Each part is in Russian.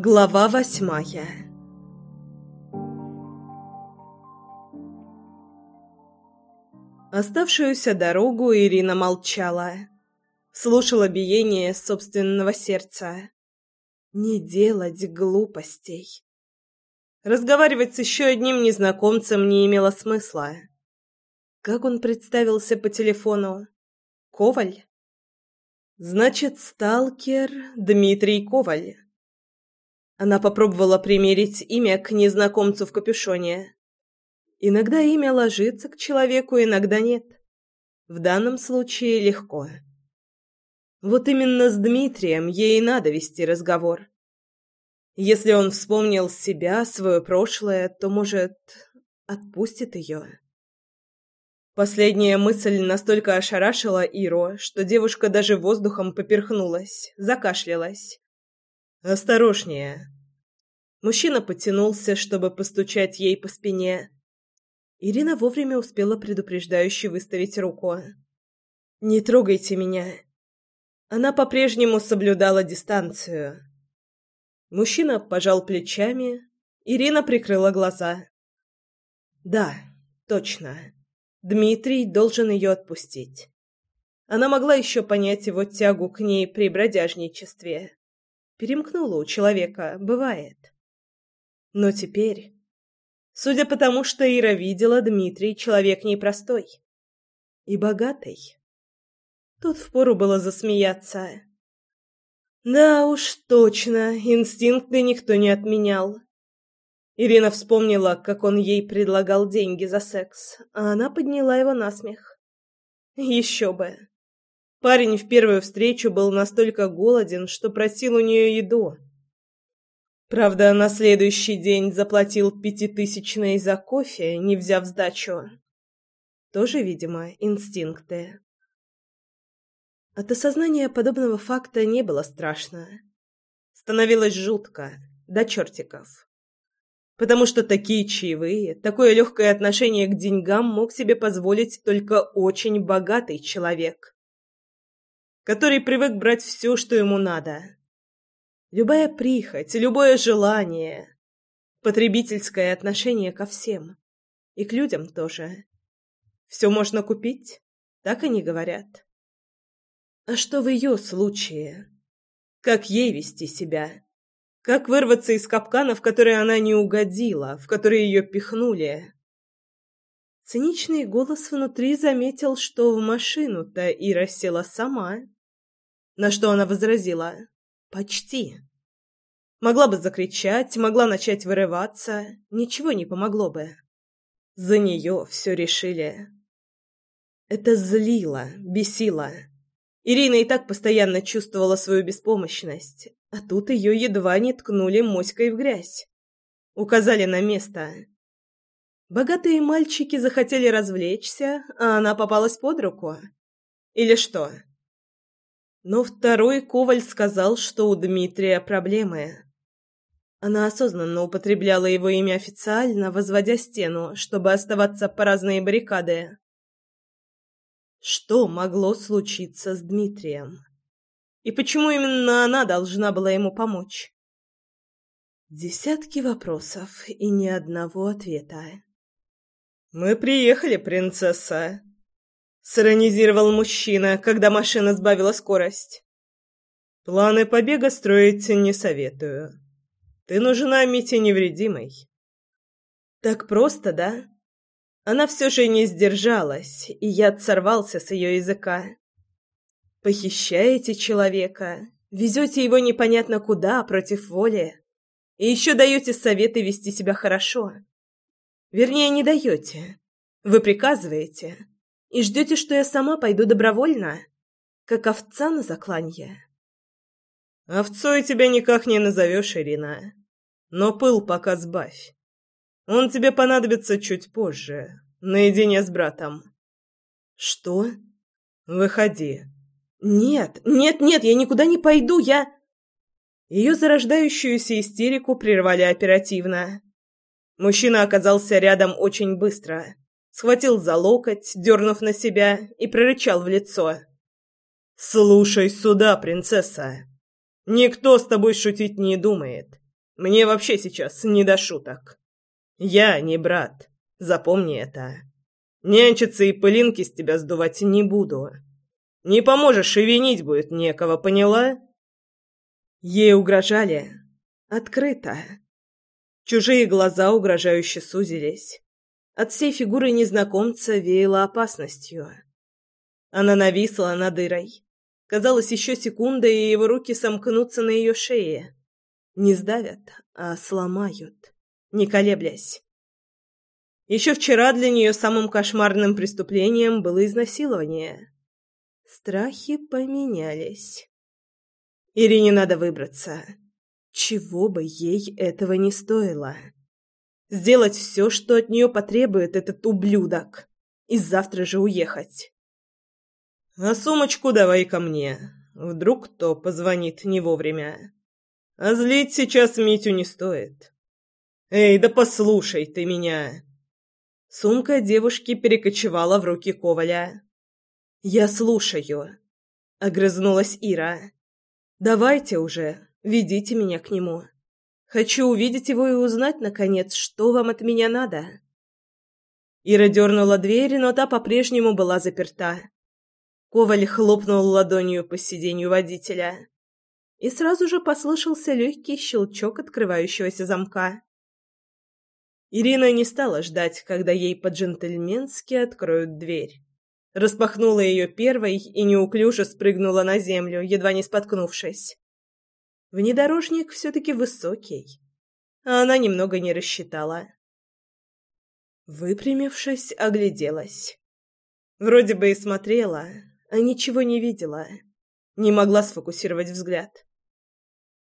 Глава восьмая Оставшуюся дорогу Ирина молчала. Слушала биение собственного сердца. Не делать глупостей. Разговаривать с еще одним незнакомцем не имело смысла. Как он представился по телефону? Коваль? Значит, сталкер Дмитрий Коваль. Она попробовала примерить имя к незнакомцу в капюшоне. Иногда имя ложится к человеку, иногда нет. В данном случае легко. Вот именно с Дмитрием ей надо вести разговор. Если он вспомнил себя, свое прошлое, то, может, отпустит ее. Последняя мысль настолько ошарашила Иру, что девушка даже воздухом поперхнулась, закашлялась. «Осторожнее!» Мужчина потянулся, чтобы постучать ей по спине. Ирина вовремя успела предупреждающе выставить руку. «Не трогайте меня!» Она по-прежнему соблюдала дистанцию. Мужчина пожал плечами. Ирина прикрыла глаза. «Да, точно. Дмитрий должен ее отпустить». Она могла еще понять его тягу к ней при бродяжничестве. Перемкнуло у человека, бывает. Но теперь... Судя по тому, что Ира видела, Дмитрий человек непростой. И богатый. Тут впору было засмеяться. Да уж, точно, инстинкты никто не отменял. Ирина вспомнила, как он ей предлагал деньги за секс, а она подняла его на смех. Еще бы. Парень в первую встречу был настолько голоден, что просил у нее еду. Правда, на следующий день заплатил пятитысячные за кофе, не взяв сдачу. Тоже, видимо, инстинкты. От осознания подобного факта не было страшно. Становилось жутко, до чертиков. Потому что такие чаевые, такое легкое отношение к деньгам мог себе позволить только очень богатый человек который привык брать все, что ему надо. Любая прихоть, любое желание, потребительское отношение ко всем. И к людям тоже. Все можно купить, так они говорят. А что в ее случае? Как ей вести себя? Как вырваться из капкана, в который она не угодила, в который ее пихнули? Циничный голос внутри заметил, что в машину-то Ира села сама. На что она возразила «Почти». Могла бы закричать, могла начать вырываться, ничего не помогло бы. За нее все решили. Это злило, бесило. Ирина и так постоянно чувствовала свою беспомощность, а тут ее едва не ткнули моськой в грязь. Указали на место. Богатые мальчики захотели развлечься, а она попалась под руку. Или что? Но второй Коваль сказал, что у Дмитрия проблемы. Она осознанно употребляла его имя официально, возводя стену, чтобы оставаться по разные баррикады. Что могло случиться с Дмитрием? И почему именно она должна была ему помочь? Десятки вопросов и ни одного ответа. «Мы приехали, принцесса», сиронизировал мужчина, когда машина сбавила скорость. Планы побега строить не советую. Ты нужна Мите невредимой. Так просто, да? Она все же не сдержалась, и яд сорвался с ее языка. Похищаете человека, везете его непонятно куда, против воли, и еще даете советы вести себя хорошо. Вернее, не даете. Вы приказываете, и ждете, что я сама пойду добровольно, как овца на закланье? Овцой тебя никак не назовешь, Ирина. Но пыл пока сбавь. Он тебе понадобится чуть позже, наедине с братом. Что? Выходи. Нет, нет, нет, я никуда не пойду, я... Ее зарождающуюся истерику прервали оперативно. Мужчина оказался рядом очень быстро схватил за локоть, дернув на себя, и прорычал в лицо. «Слушай сюда, принцесса. Никто с тобой шутить не думает. Мне вообще сейчас не до шуток. Я не брат. Запомни это. Нянчиться и пылинки с тебя сдувать не буду. Не поможешь и винить будет некого, поняла? Ей угрожали. Открыто. Чужие глаза угрожающе сузились. От всей фигуры незнакомца веяло опасностью. Она нависла над дырой. Казалось, еще секунда, и его руки сомкнутся на ее шее. Не сдавят, а сломают, не колеблясь. Еще вчера для нее самым кошмарным преступлением было изнасилование. Страхи поменялись. Ирине надо выбраться. Чего бы ей этого не стоило. Сделать все, что от нее потребует этот ублюдок. И завтра же уехать. А сумочку давай ко мне. Вдруг кто позвонит не вовремя. А злить сейчас Митю не стоит. Эй, да послушай ты меня. Сумка девушки перекочевала в руки Коваля. Я слушаю, огрызнулась Ира. Давайте уже, ведите меня к нему. Хочу увидеть его и узнать наконец, что вам от меня надо. Ира дернула дверь, но та по-прежнему была заперта. Коваль хлопнул ладонью по сиденью водителя. И сразу же послышался легкий щелчок открывающегося замка. Ирина не стала ждать, когда ей по-джентльменски откроют дверь. Распахнула ее первой и неуклюже спрыгнула на землю, едва не споткнувшись. Внедорожник все-таки высокий, а она немного не рассчитала. Выпрямившись, огляделась. Вроде бы и смотрела, а ничего не видела. Не могла сфокусировать взгляд.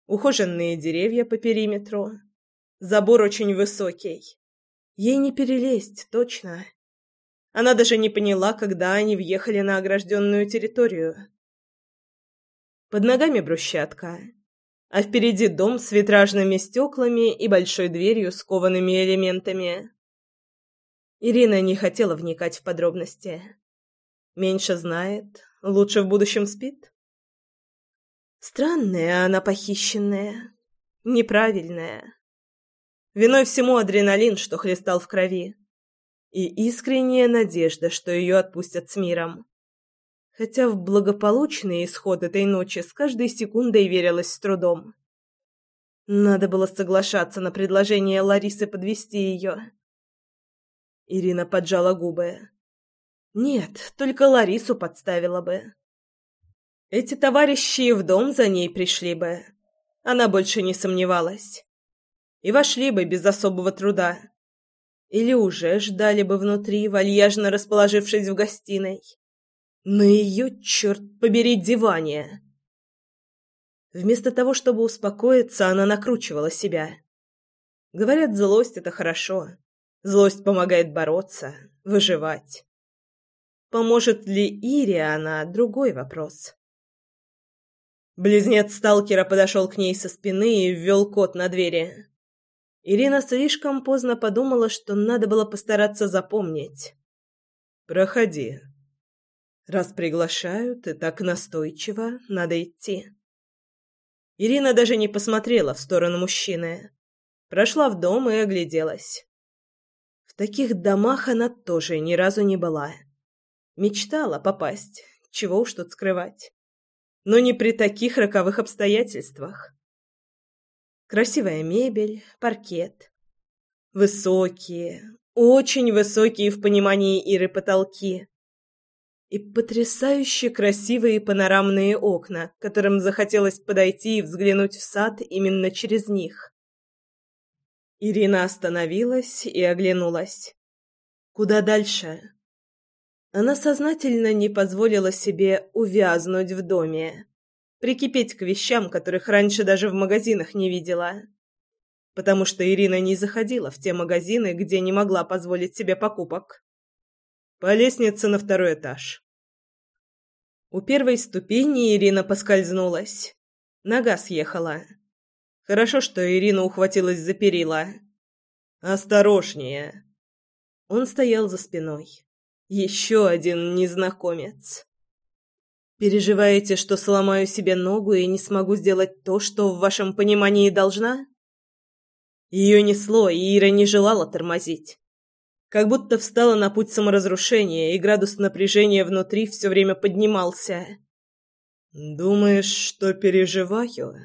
Ухоженные деревья по периметру. Забор очень высокий. Ей не перелезть, точно. Она даже не поняла, когда они въехали на огражденную территорию. Под ногами брусчатка, а впереди дом с витражными стеклами и большой дверью с коваными элементами. Ирина не хотела вникать в подробности. Меньше знает, лучше в будущем спит. Странная она похищенная, неправильная. Виной всему адреналин, что хлестал в крови, и искренняя надежда, что ее отпустят с миром. Хотя в благополучный исход этой ночи с каждой секундой верилась с трудом. Надо было соглашаться на предложение Ларисы подвести ее. Ирина поджала губы. Нет, только Ларису подставила бы. Эти товарищи в дом за ней пришли бы. Она больше не сомневалась. И вошли бы без особого труда. Или уже ждали бы внутри, вальяжно расположившись в гостиной. На ее, черт побери, диване. Вместо того, чтобы успокоиться, она накручивала себя. Говорят, злость — это хорошо. Злость помогает бороться, выживать. Поможет ли Ире она – другой вопрос. Близнец сталкера подошел к ней со спины и ввел код на двери. Ирина слишком поздно подумала, что надо было постараться запомнить. «Проходи. Раз приглашают и так настойчиво, надо идти». Ирина даже не посмотрела в сторону мужчины. Прошла в дом и огляделась. В таких домах она тоже ни разу не была. Мечтала попасть, чего уж тут скрывать. Но не при таких роковых обстоятельствах. Красивая мебель, паркет. Высокие, очень высокие в понимании Иры потолки. И потрясающе красивые панорамные окна, которым захотелось подойти и взглянуть в сад именно через них. Ирина остановилась и оглянулась. Куда дальше? Она сознательно не позволила себе увязнуть в доме, прикипеть к вещам, которых раньше даже в магазинах не видела. Потому что Ирина не заходила в те магазины, где не могла позволить себе покупок. По лестнице на второй этаж. У первой ступени Ирина поскользнулась. Нога съехала. Хорошо, что Ирина ухватилась за перила. «Осторожнее!» Он стоял за спиной. Еще один незнакомец. Переживаете, что сломаю себе ногу и не смогу сделать то, что в вашем понимании должна? Ее несло, и Ира не желала тормозить. Как будто встала на путь саморазрушения, и градус напряжения внутри все время поднимался. «Думаешь, что переживаю?»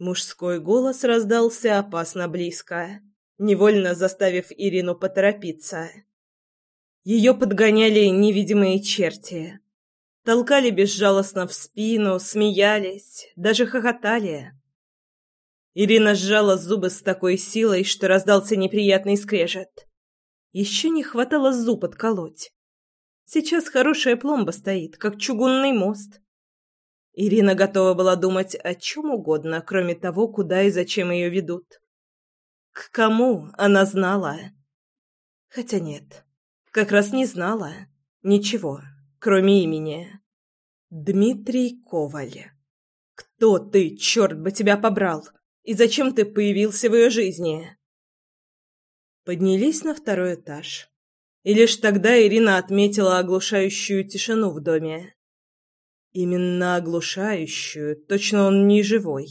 Мужской голос раздался опасно близко, невольно заставив Ирину поторопиться. Ее подгоняли невидимые черти. Толкали безжалостно в спину, смеялись, даже хохотали. Ирина сжала зубы с такой силой, что раздался неприятный скрежет. Еще не хватало зуб отколоть. Сейчас хорошая пломба стоит, как чугунный мост. Ирина готова была думать о чем угодно, кроме того, куда и зачем ее ведут. К кому она знала? Хотя нет, как раз не знала. Ничего, кроме имени. Дмитрий Коваль. Кто ты, черт бы тебя побрал? И зачем ты появился в ее жизни? Поднялись на второй этаж. И лишь тогда Ирина отметила оглушающую тишину в доме. Именно оглушающую, точно он не живой.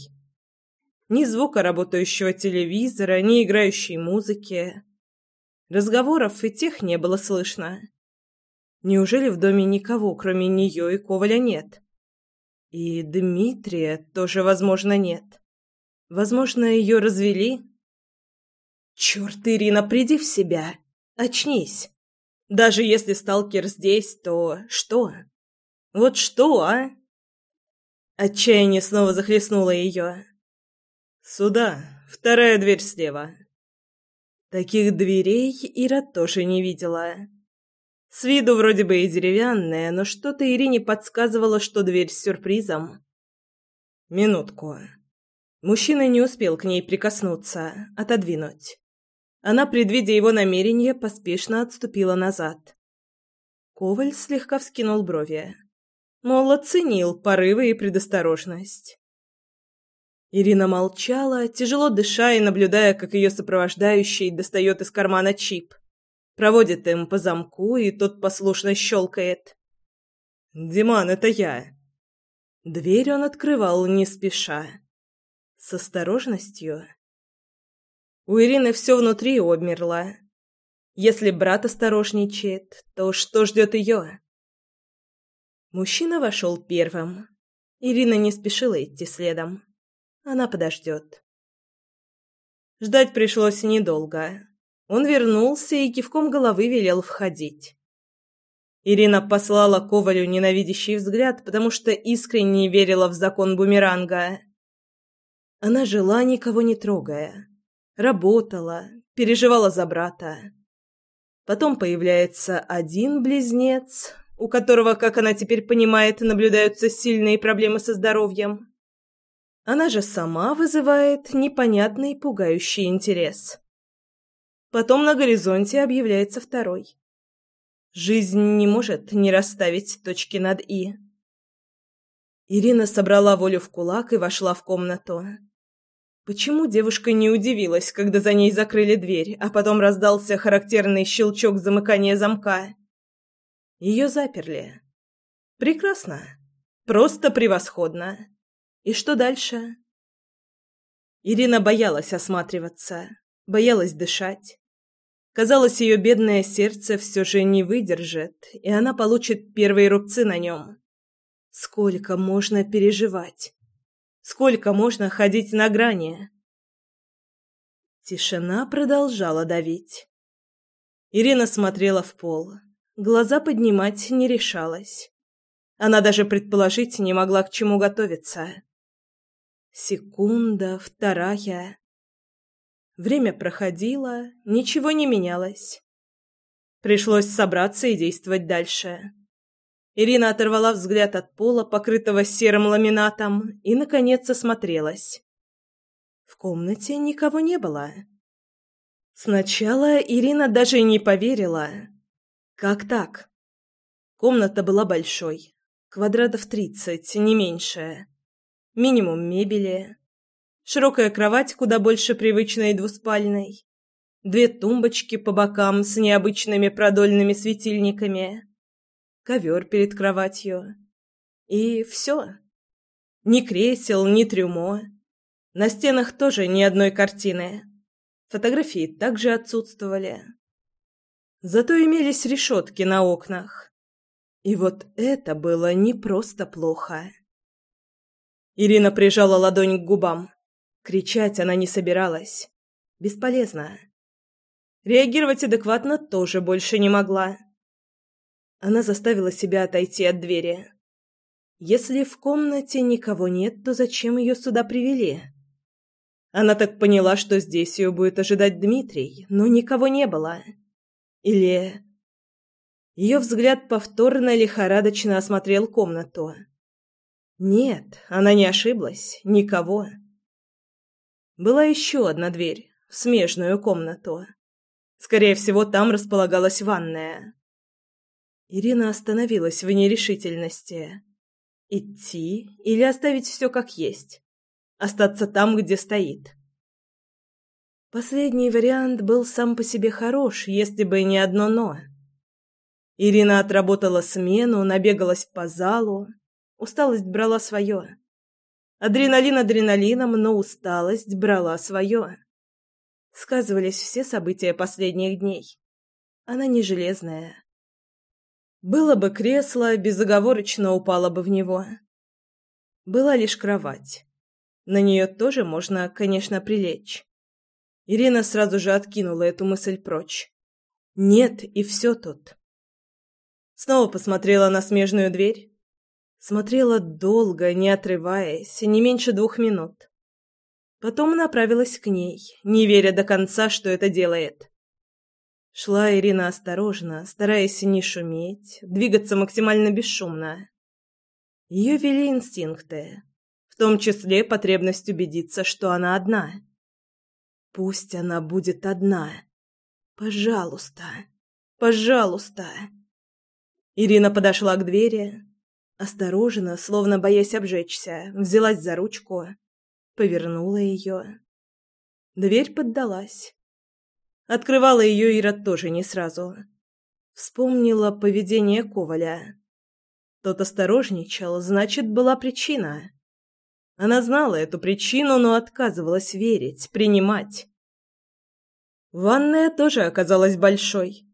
Ни звука работающего телевизора, ни играющей музыки. Разговоров и тех не было слышно. Неужели в доме никого, кроме нее и Коваля, нет? И Дмитрия тоже, возможно, нет. Возможно, ее развели? Черт, Ирина, приди в себя. Очнись. Даже если сталкер здесь, то что? Вот что, а? Отчаяние снова захлестнуло ее. Сюда, вторая дверь слева. Таких дверей Ира тоже не видела. С виду вроде бы и деревянная, но что-то Ирине подсказывало, что дверь с сюрпризом. Минутку. Мужчина не успел к ней прикоснуться, отодвинуть. Она, предвидя его намерение, поспешно отступила назад. Коваль слегка вскинул брови. Мол, оценил порывы и предосторожность. Ирина молчала, тяжело дыша и наблюдая, как ее сопровождающий достает из кармана чип. Проводит им по замку, и тот послушно щелкает. «Диман, это я!» Дверь он открывал не спеша. С осторожностью. У Ирины все внутри обмерло. Если брат осторожничает, то что ждет ее? Мужчина вошел первым. Ирина не спешила идти следом. Она подождет. Ждать пришлось недолго. Он вернулся и кивком головы велел входить. Ирина послала Ковалю ненавидящий взгляд, потому что искренне верила в закон бумеранга. Она жила, никого не трогая работала, переживала за брата. Потом появляется один близнец, у которого, как она теперь понимает, наблюдаются сильные проблемы со здоровьем. Она же сама вызывает непонятный пугающий интерес. Потом на горизонте объявляется второй. Жизнь не может не расставить точки над «и». Ирина собрала волю в кулак и вошла в комнату. Почему девушка не удивилась, когда за ней закрыли дверь, а потом раздался характерный щелчок замыкания замка? Ее заперли. Прекрасно. Просто превосходно. И что дальше? Ирина боялась осматриваться, боялась дышать. Казалось, ее бедное сердце все же не выдержит, и она получит первые рубцы на нем. Сколько можно переживать? Сколько можно ходить на грани? Тишина продолжала давить. Ирина смотрела в пол. Глаза поднимать не решалась. Она даже предположить не могла, к чему готовиться. Секунда, вторая. Время проходило, ничего не менялось. Пришлось собраться и действовать дальше. Ирина оторвала взгляд от пола, покрытого серым ламинатом, и, наконец, осмотрелась. В комнате никого не было. Сначала Ирина даже не поверила. Как так? Комната была большой, квадратов тридцать, не меньше. Минимум мебели. Широкая кровать куда больше привычной двуспальной. Две тумбочки по бокам с необычными продольными светильниками ковер перед кроватью. И все. Ни кресел, ни трюмо. На стенах тоже ни одной картины. Фотографии также отсутствовали. Зато имелись решетки на окнах. И вот это было не просто плохо. Ирина прижала ладонь к губам. Кричать она не собиралась. Бесполезно. Реагировать адекватно тоже больше не могла. Она заставила себя отойти от двери. Если в комнате никого нет, то зачем ее сюда привели? Она так поняла, что здесь ее будет ожидать Дмитрий, но никого не было. Или... Ее взгляд повторно лихорадочно осмотрел комнату. Нет, она не ошиблась. Никого. Была еще одна дверь в смежную комнату. Скорее всего, там располагалась ванная. Ирина остановилась в нерешительности. Идти или оставить все как есть? Остаться там, где стоит? Последний вариант был сам по себе хорош, если бы не одно «но». Ирина отработала смену, набегалась по залу. Усталость брала свое. Адреналин адреналином, но усталость брала свое. Сказывались все события последних дней. Она не железная. Было бы кресло, безоговорочно упала бы в него. Была лишь кровать. На нее тоже можно, конечно, прилечь. Ирина сразу же откинула эту мысль прочь. Нет, и все тут. Снова посмотрела на смежную дверь. Смотрела долго, не отрываясь, не меньше двух минут. Потом направилась к ней, не веря до конца, что это делает. Шла Ирина осторожно, стараясь не шуметь, двигаться максимально бесшумно. Ее вели инстинкты, в том числе потребность убедиться, что она одна. Пусть она будет одна. Пожалуйста, пожалуйста. Ирина подошла к двери, осторожно, словно боясь обжечься, взялась за ручку, повернула ее. Дверь поддалась. Открывала ее Ира тоже не сразу. Вспомнила поведение Коваля. Тот осторожничал, значит, была причина. Она знала эту причину, но отказывалась верить, принимать. Ванная тоже оказалась большой.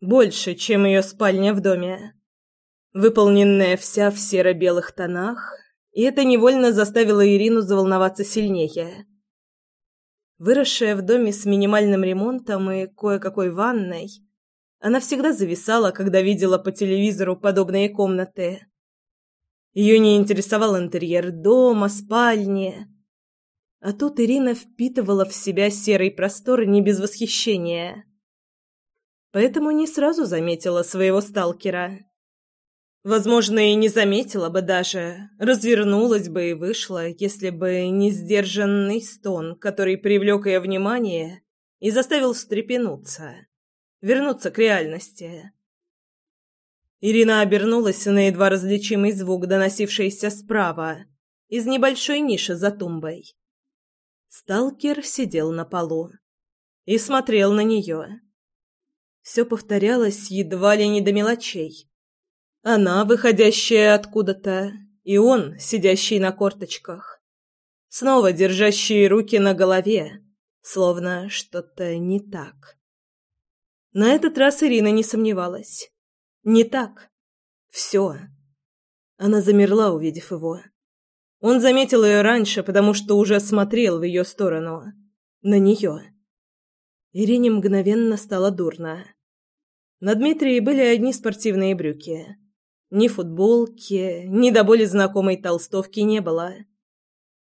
Больше, чем ее спальня в доме. Выполненная вся в серо-белых тонах, и это невольно заставило Ирину заволноваться сильнее. Выросшая в доме с минимальным ремонтом и кое-какой ванной, она всегда зависала, когда видела по телевизору подобные комнаты. Ее не интересовал интерьер дома, спальни. А тут Ирина впитывала в себя серый простор не без восхищения. Поэтому не сразу заметила своего сталкера. Возможно, и не заметила бы даже, развернулась бы и вышла, если бы не сдержанный стон, который привлек ее внимание и заставил встрепенуться, вернуться к реальности. Ирина обернулась на едва различимый звук, доносившийся справа, из небольшой ниши за тумбой. Сталкер сидел на полу и смотрел на нее. Все повторялось едва ли не до мелочей она, выходящая откуда-то, и он, сидящий на корточках. Снова держащие руки на голове, словно что-то не так. На этот раз Ирина не сомневалась. Не так. Все. Она замерла, увидев его. Он заметил ее раньше, потому что уже смотрел в ее сторону. На нее. Ирине мгновенно стало дурно. На Дмитрии были одни спортивные брюки. Ни футболки, ни до боли знакомой толстовки не было.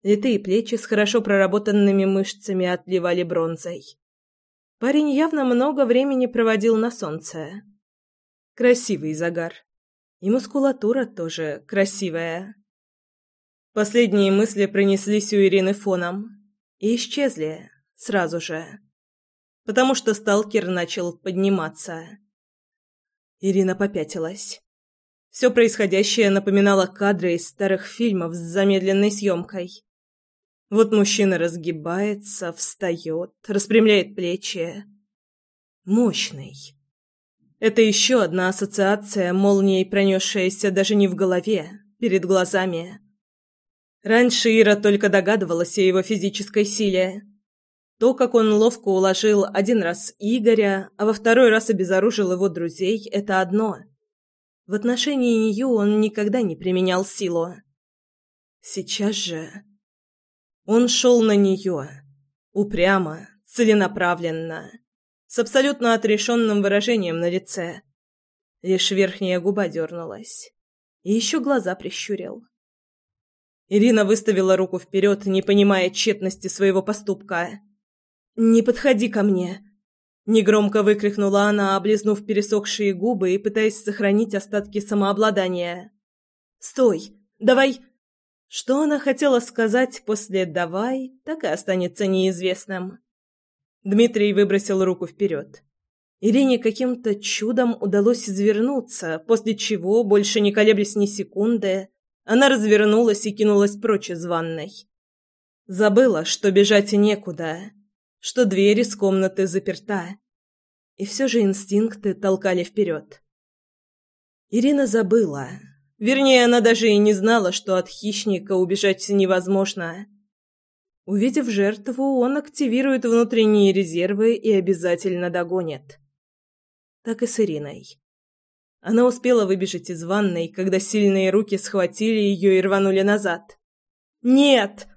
Литые плечи с хорошо проработанными мышцами отливали бронзой. Парень явно много времени проводил на солнце. Красивый загар. И мускулатура тоже красивая. Последние мысли пронеслись у Ирины фоном и исчезли сразу же, потому что сталкер начал подниматься. Ирина попятилась. Все происходящее напоминало кадры из старых фильмов с замедленной съемкой. Вот мужчина разгибается, встает, распрямляет плечи. Мощный. Это еще одна ассоциация, молнией пронесшаяся даже не в голове, перед глазами. Раньше Ира только догадывалась о его физической силе. То, как он ловко уложил один раз Игоря, а во второй раз обезоружил его друзей, это одно. В отношении нее он никогда не применял силу. Сейчас же он шел на нее, упрямо, целенаправленно, с абсолютно отрешенным выражением на лице. Лишь верхняя губа дернулась. И еще глаза прищурил. Ирина выставила руку вперед, не понимая тщетности своего поступка. «Не подходи ко мне!» Негромко выкрикнула она, облизнув пересохшие губы и пытаясь сохранить остатки самообладания. «Стой! Давай!» Что она хотела сказать после «давай», так и останется неизвестным. Дмитрий выбросил руку вперед. Ирине каким-то чудом удалось извернуться, после чего, больше не колеблясь ни секунды, она развернулась и кинулась прочь из ванной. Забыла, что бежать некуда, что дверь из комнаты заперта. И все же инстинкты толкали вперед. Ирина забыла. Вернее, она даже и не знала, что от хищника убежать невозможно. Увидев жертву, он активирует внутренние резервы и обязательно догонит. Так и с Ириной. Она успела выбежать из ванной, когда сильные руки схватили ее и рванули назад. «Нет!»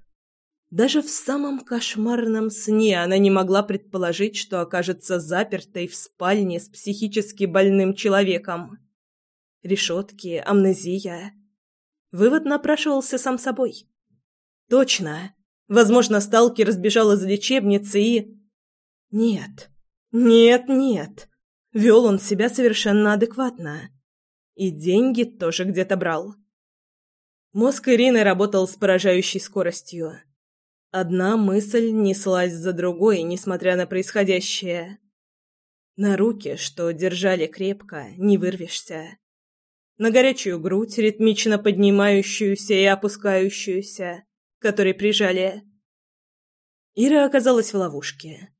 Даже в самом кошмарном сне она не могла предположить, что окажется запертой в спальне с психически больным человеком. Решетки, амнезия. Вывод напрашивался сам собой. Точно. Возможно, сталкер сбежал из лечебницы и... Нет. Нет, нет. Вел он себя совершенно адекватно. И деньги тоже где-то брал. Мозг Ирины работал с поражающей скоростью. Одна мысль неслась за другой, несмотря на происходящее. На руки, что держали крепко, не вырвешься. На горячую грудь, ритмично поднимающуюся и опускающуюся, которой прижали. Ира оказалась в ловушке.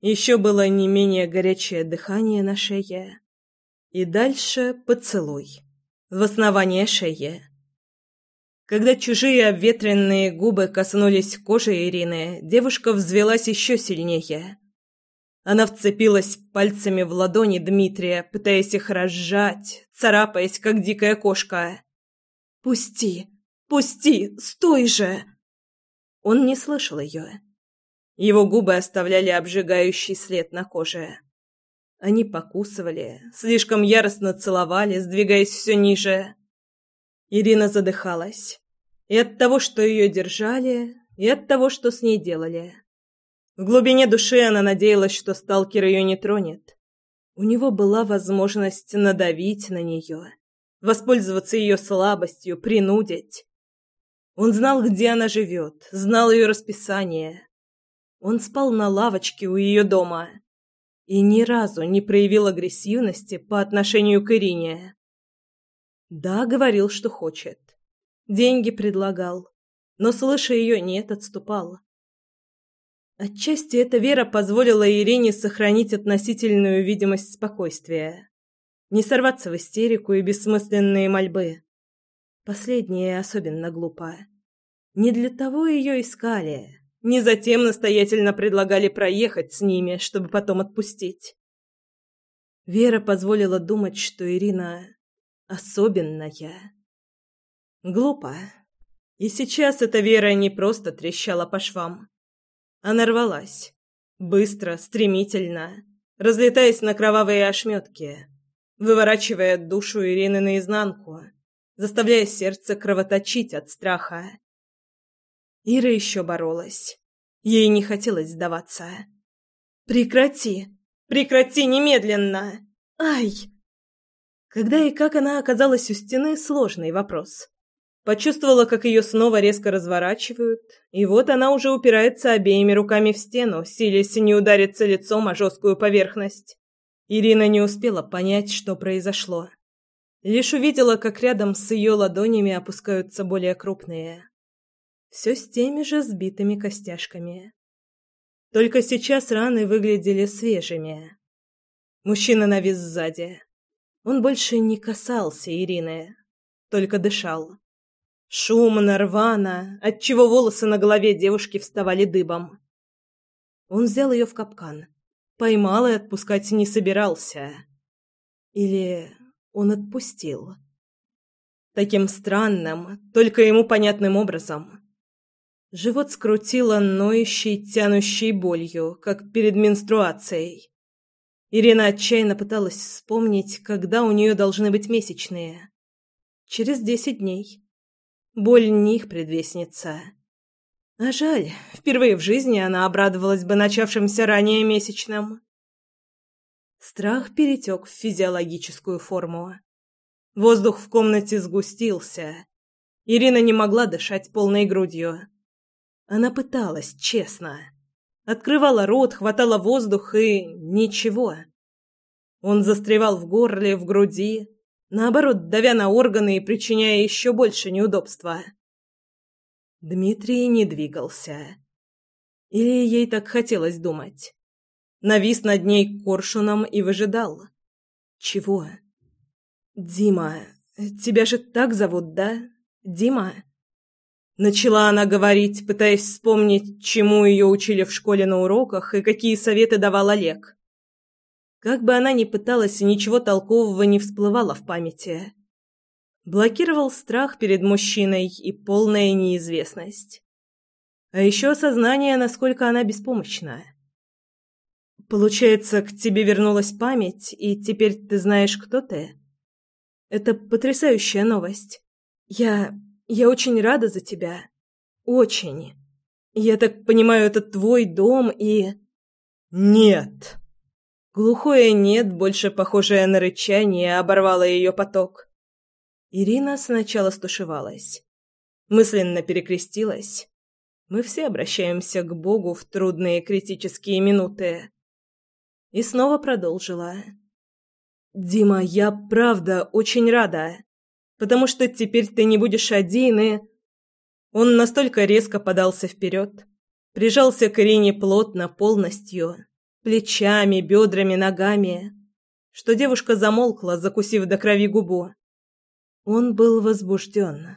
Еще было не менее горячее дыхание на шее. И дальше поцелуй. В основание шеи. Когда чужие обветренные губы коснулись кожи Ирины, девушка взвелась еще сильнее. Она вцепилась пальцами в ладони Дмитрия, пытаясь их разжать, царапаясь, как дикая кошка. «Пусти! Пусти! Стой же!» Он не слышал ее. Его губы оставляли обжигающий след на коже. Они покусывали, слишком яростно целовали, сдвигаясь все ниже. Ирина задыхалась. И от того, что ее держали, и от того, что с ней делали. В глубине души она надеялась, что сталкер ее не тронет. У него была возможность надавить на нее, воспользоваться ее слабостью, принудить. Он знал, где она живет, знал ее расписание. Он спал на лавочке у ее дома и ни разу не проявил агрессивности по отношению к Ирине. Да, говорил, что хочет. Деньги предлагал. Но, слыша ее «нет», отступал. Отчасти эта вера позволила Ирине сохранить относительную видимость спокойствия. Не сорваться в истерику и бессмысленные мольбы. Последнее особенно глупо. Не для того ее искали. Не затем настоятельно предлагали проехать с ними, чтобы потом отпустить. Вера позволила думать, что Ирина особенная. Глупо. И сейчас эта вера не просто трещала по швам. Она рвалась. Быстро, стремительно, разлетаясь на кровавые ошметки, выворачивая душу Ирины наизнанку, заставляя сердце кровоточить от страха. Ира еще боролась. Ей не хотелось сдаваться. «Прекрати! Прекрати немедленно! Ай!» Когда и как она оказалась у стены – сложный вопрос. Почувствовала, как ее снова резко разворачивают, и вот она уже упирается обеими руками в стену, силясь не удариться лицом о жесткую поверхность. Ирина не успела понять, что произошло. Лишь увидела, как рядом с ее ладонями опускаются более крупные. Все с теми же сбитыми костяшками. Только сейчас раны выглядели свежими. Мужчина навис сзади. Он больше не касался Ирины, только дышал. Шумно, рвано, отчего волосы на голове девушки вставали дыбом. Он взял ее в капкан. Поймал и отпускать не собирался. Или он отпустил. Таким странным, только ему понятным образом. Живот скрутило ноющей, тянущей болью, как перед менструацией. Ирина отчаянно пыталась вспомнить, когда у нее должны быть месячные. Через десять дней. Боль не их предвестница. А жаль, впервые в жизни она обрадовалась бы начавшимся ранее месячным. Страх перетек в физиологическую форму. Воздух в комнате сгустился. Ирина не могла дышать полной грудью. Она пыталась, честно. Открывала рот, хватала воздух и... ничего. Он застревал в горле, в груди, наоборот, давя на органы и причиняя еще больше неудобства. Дмитрий не двигался. Или ей так хотелось думать. Навис над ней коршуном и выжидал. Чего? «Дима, тебя же так зовут, да? Дима?» Начала она говорить, пытаясь вспомнить, чему ее учили в школе на уроках и какие советы давал Олег. Как бы она ни пыталась, ничего толкового не всплывало в памяти. Блокировал страх перед мужчиной и полная неизвестность. А еще осознание, насколько она беспомощна. Получается, к тебе вернулась память, и теперь ты знаешь, кто ты? Это потрясающая новость. Я... я очень рада за тебя. Очень. Я так понимаю, это твой дом и... Нет. Глухое «нет», больше похожее на рычание, оборвало ее поток. Ирина сначала стушевалась. Мысленно перекрестилась. Мы все обращаемся к Богу в трудные критические минуты. И снова продолжила. «Дима, я правда очень рада, потому что теперь ты не будешь один и...» Он настолько резко подался вперед, прижался к Ирине плотно, полностью, плечами, бедрами, ногами, что девушка замолкла, закусив до крови губу. Он был возбужден.